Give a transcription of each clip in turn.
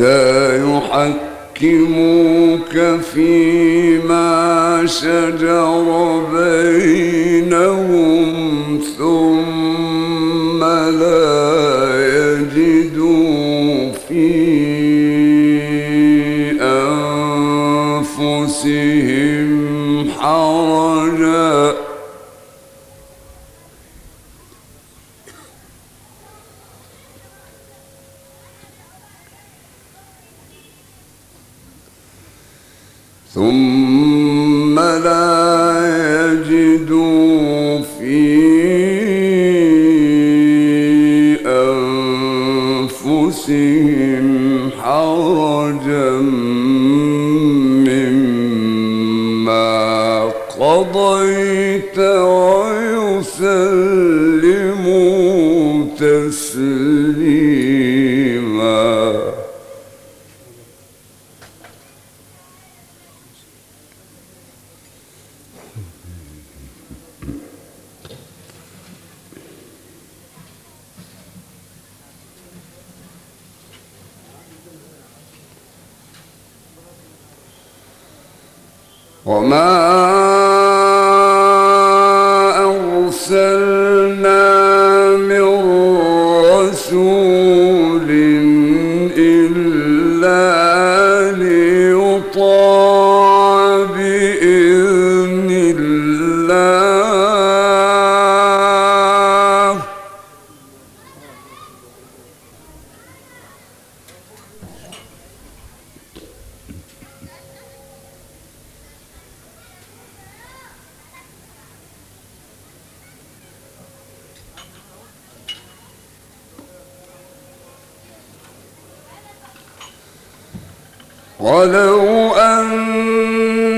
حتى يحكموك فيما شجر بينهم کوئی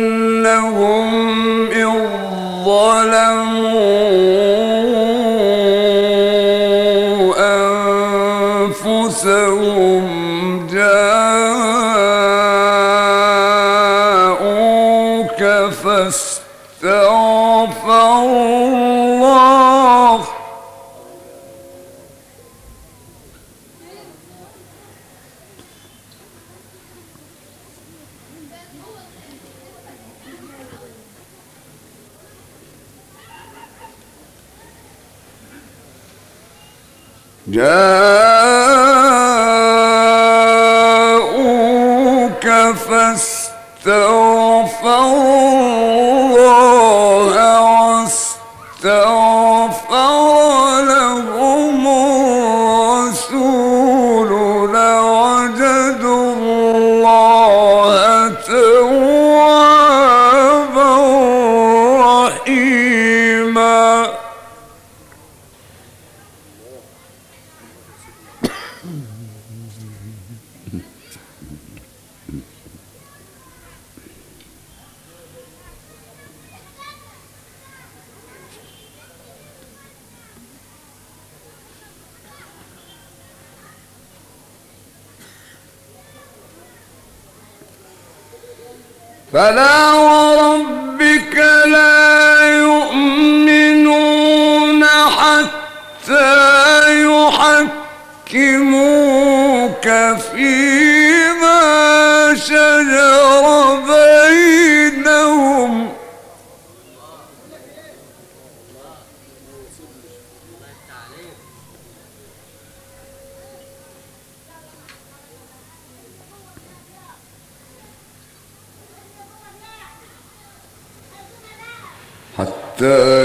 أنهم إن ظلموا فلا وربك لا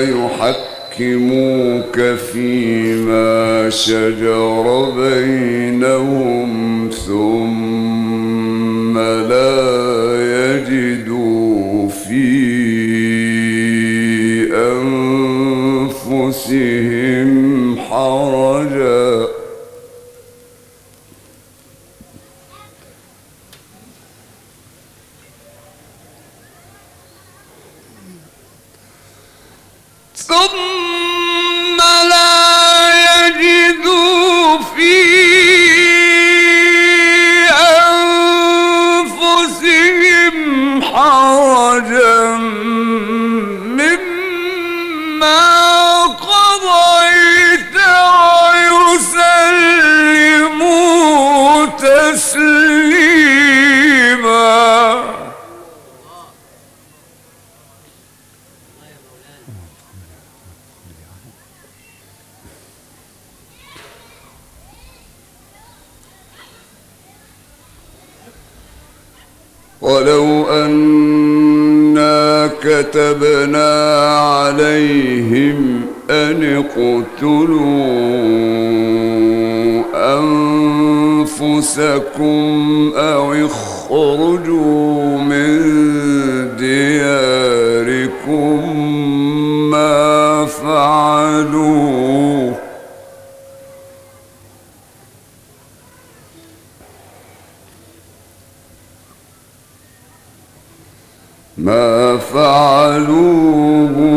يحكموك فيما شجر بينهم ثم لا اقتلوا أنفسكم أو اخرجوا من دياركم ما فعلوا ما فعلوه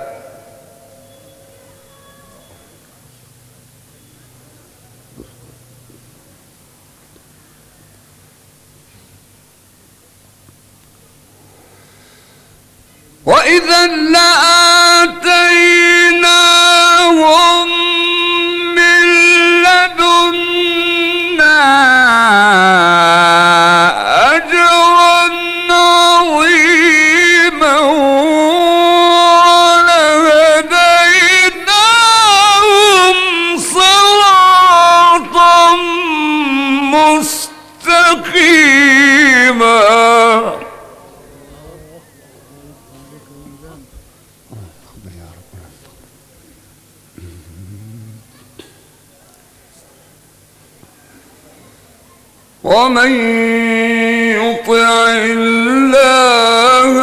يطع الله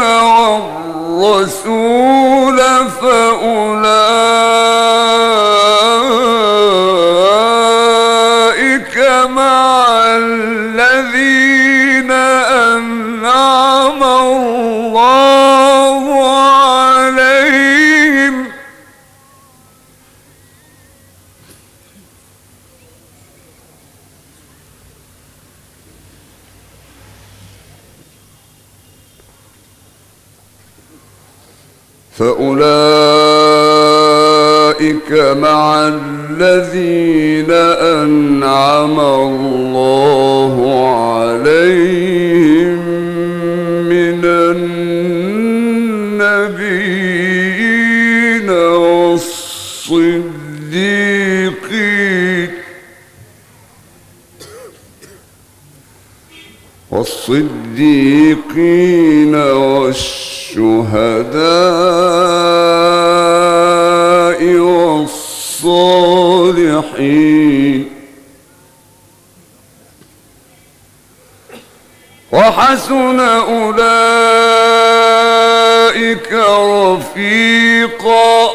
والرسول الذي وحسن أولئك رفيقا.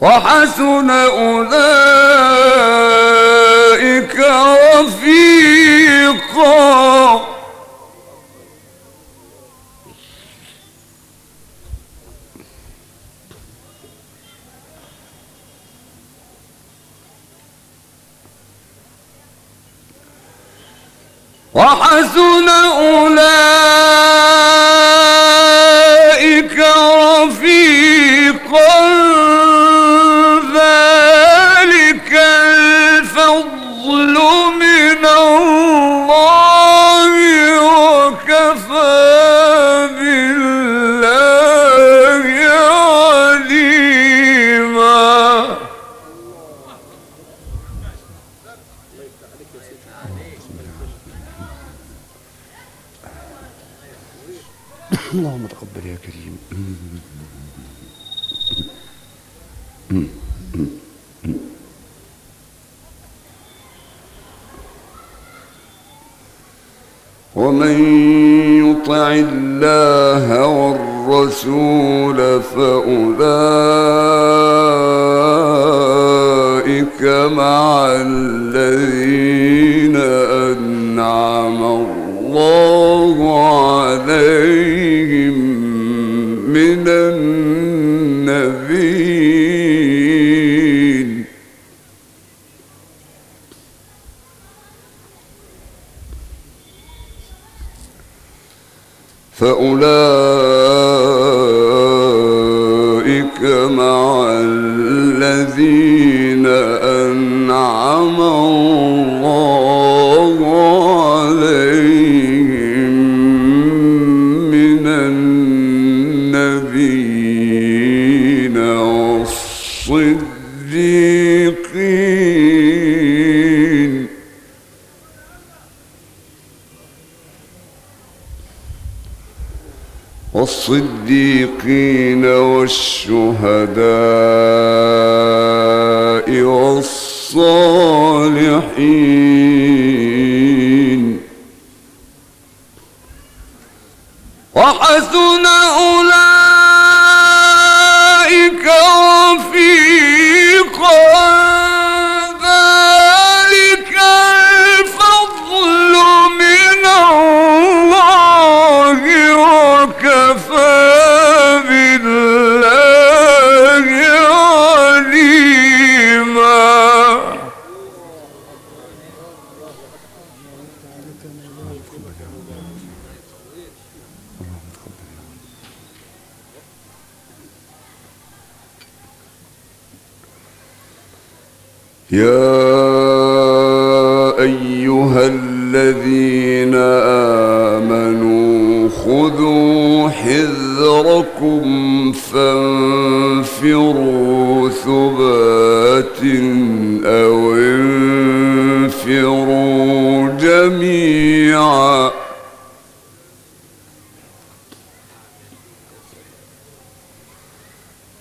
وحسن أولئك رفيقا. سنو اللهم تقبل يا كريم. ومن يطع الله والرسول فأولئك مع الذين فأولئك والصديقين والشهداء والصالحين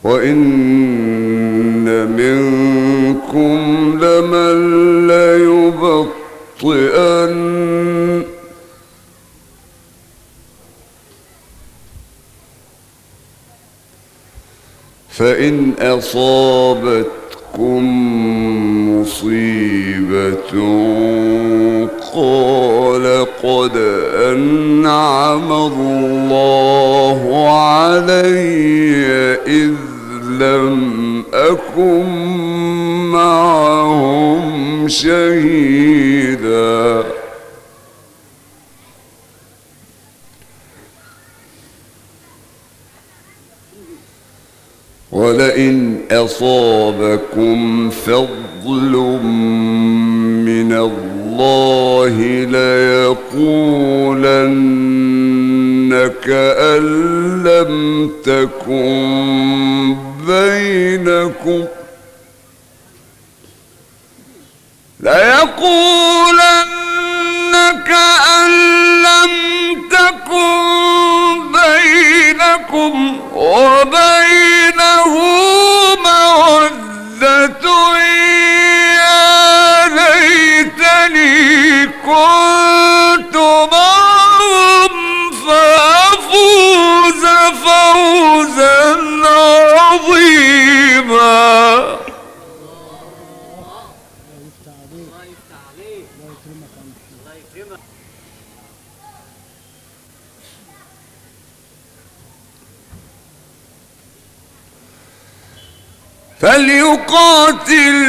وإن منكم لمن ليبطئن فإن أصابتكم مصيبة قال قد أنعم الله علي إذ لم أكن معهم شهيدا. ولئن أصابكم فضل من الله ليقولن كأن لم تكن بينكم ليقولن فليقاتل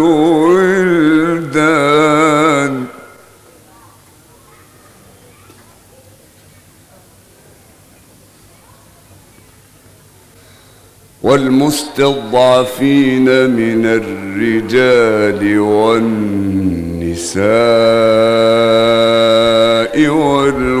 والمستضعفين من الرجال والنساء والولدان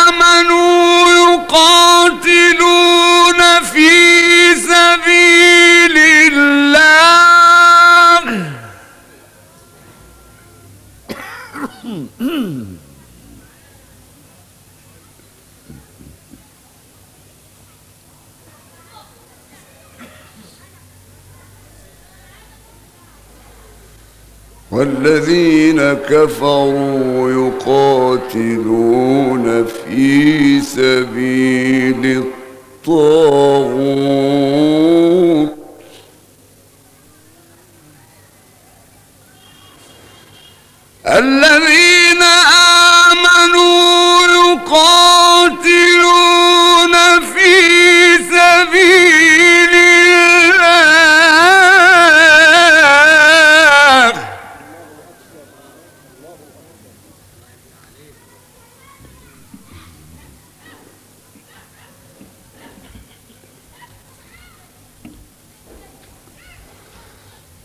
والذين كفروا يقاتلون في سبيل الطاغوت.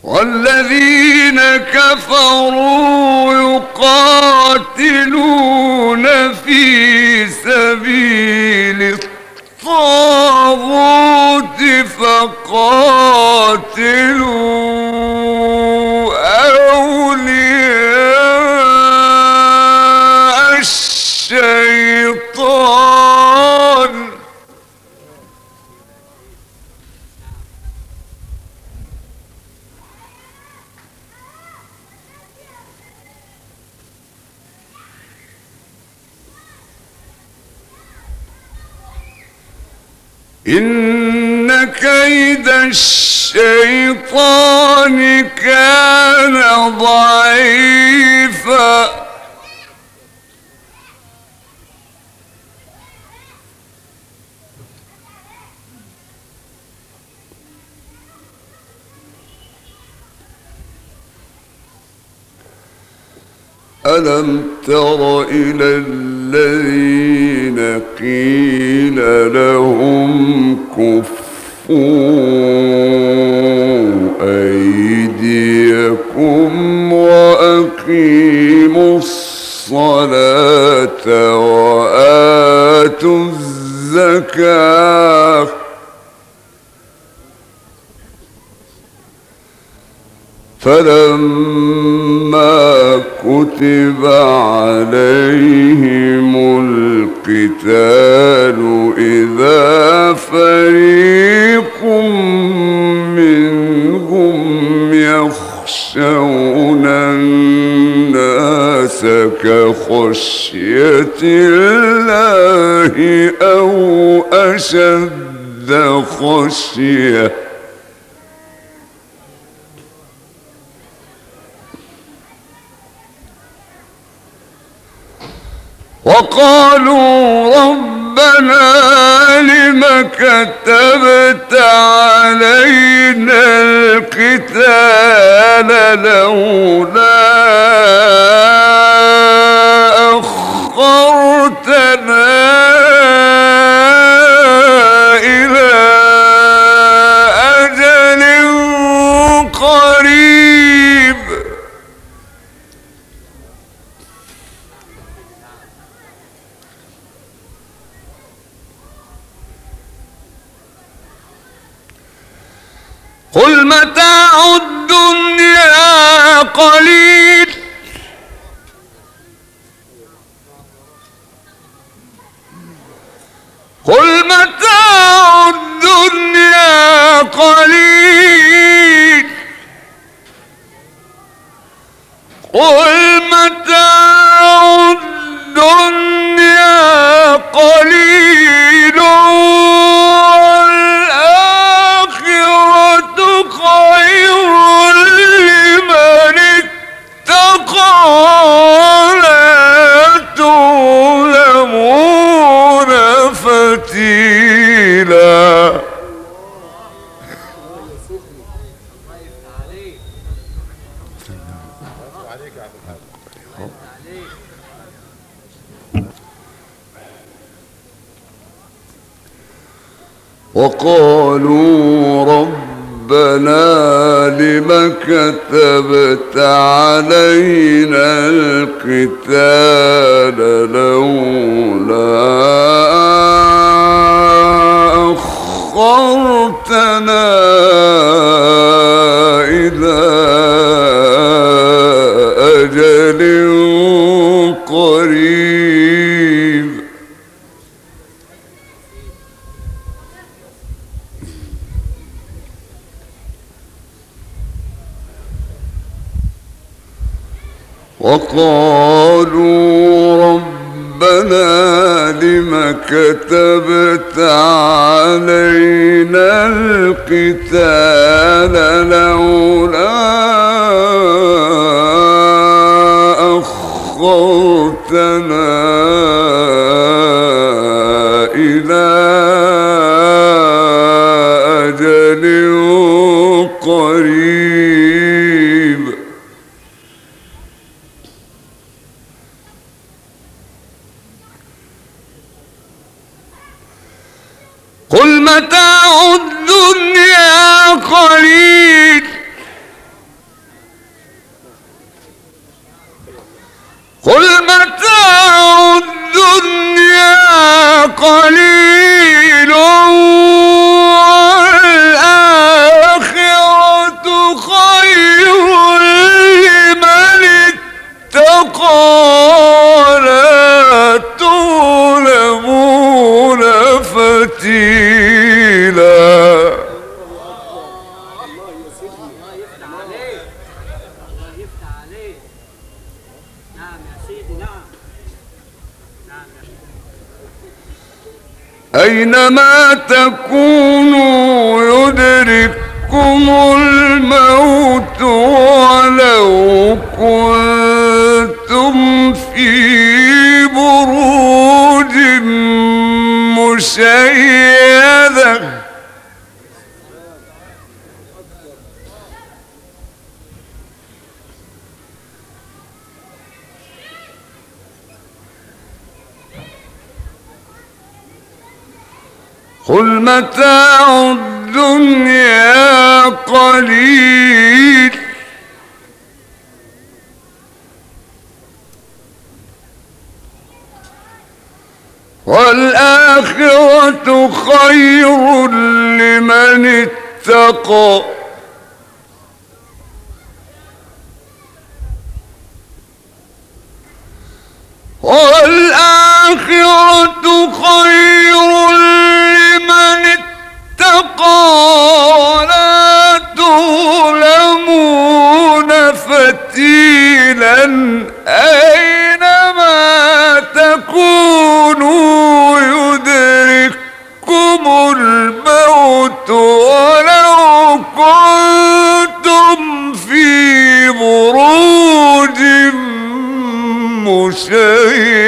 والذين كفروا يقاتلون في سبيل الطاغوت فقاتلوا. إن كيد الشيطان كان ضعيفا. ألم تر إلى الذين قيل لهم كفوا أيديكم وأقيموا الصلاة وآتوا الزكاة فلما كتب عليهم القتال إذا فريق منهم يخشون الناس كخشية الله أو أشد خشيه وقالوا ربنا لم كتبت علينا القتال لولا وقالوا ربنا لم كتبت علينا القتال لولا أخرتنا إلى أجل قريب. وقالوا ربنا لم كتبت علينا القتال لولا أخرتنا إلى أجل قريب. قل متاع الدنيا قليل. قليل والآخرة خير لمن اتقى. أينما تكونوا يدرككم الموت ولو كنتم في بروج مشيدة. قل متاع الدنيا قليل والآخرة خير لمن اتقى اتقى ولا تظلمون فتيلا أينما تكونوا؟ يدرككم الموت ولو كنتم في بروج مشيدة.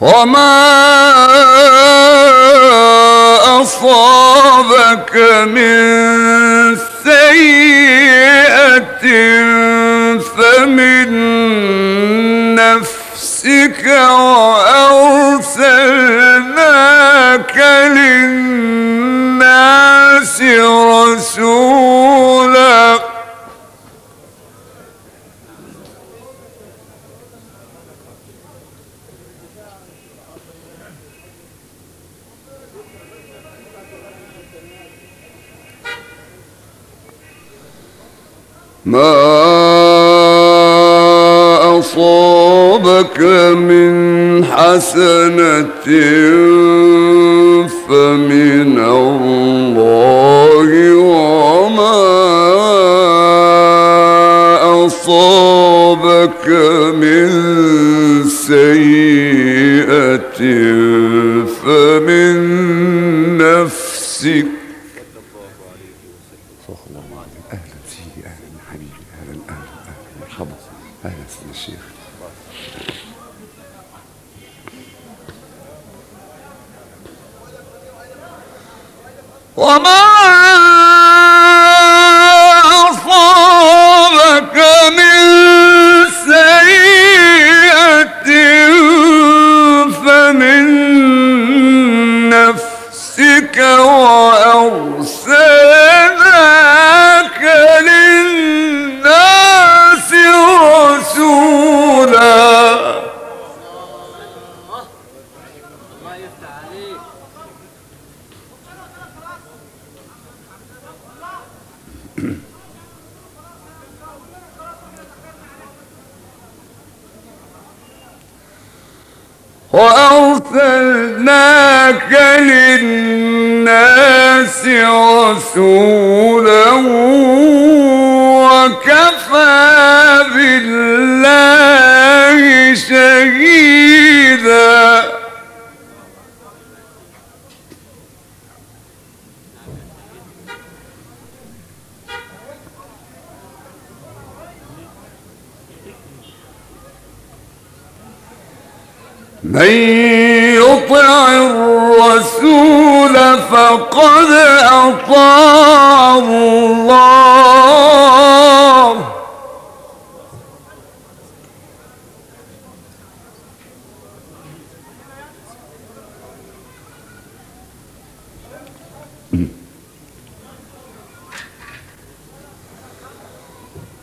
وما أصابك من سيئة فمن نفسك وأرسلناك للناس رسولا ما أصابك من حسنة فمن الله وما أصابك من سيئة فمن وما من يطع الرسول فقد أطاع الله.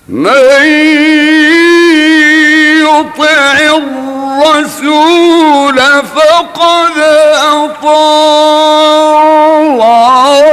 من الرسول فقد أطاع الله.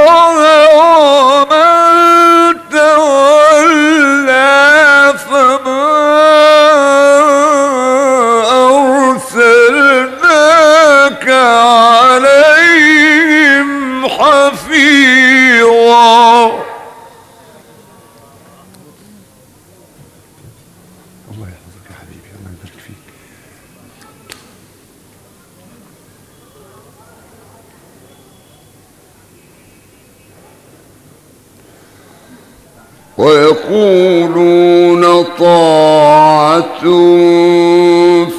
ويقولون طاعة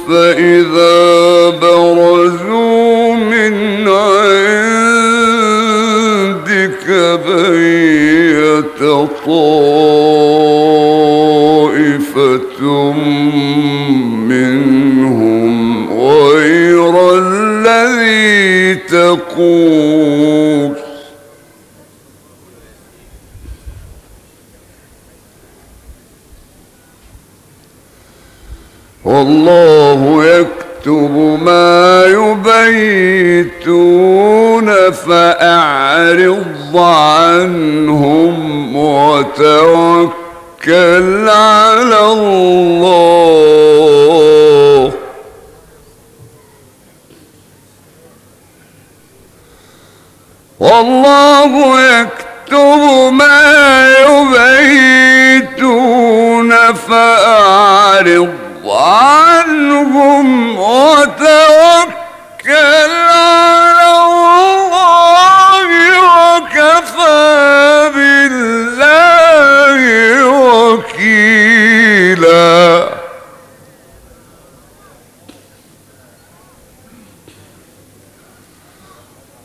فإذا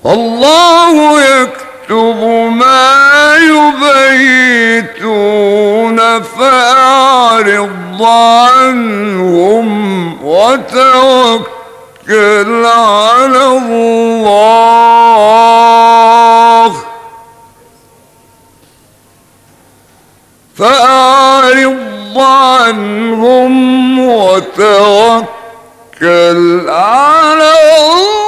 الله يكتب ما يبيتون فأعرض عنهم وتوكل على الله فأعرض عنهم وتوكل على الله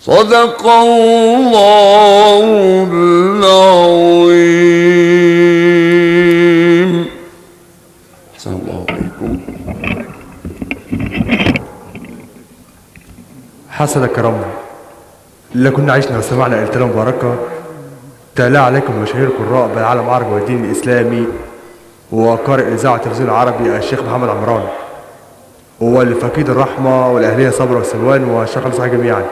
صدق الله العظيم. أحسن الله إليكم حسن كرمنا لكنا عشنا وسمعنا آية مباركة تلا عليكم مشاهير قراء بالعالم العربي والدين الإسلامي. وقارئ إذاعة التلفزيون العربي الشيخ محمد عمران. والفقيد الرحمة والأهلية صبر وسلوان والشيخ خالد صحيح جميعا.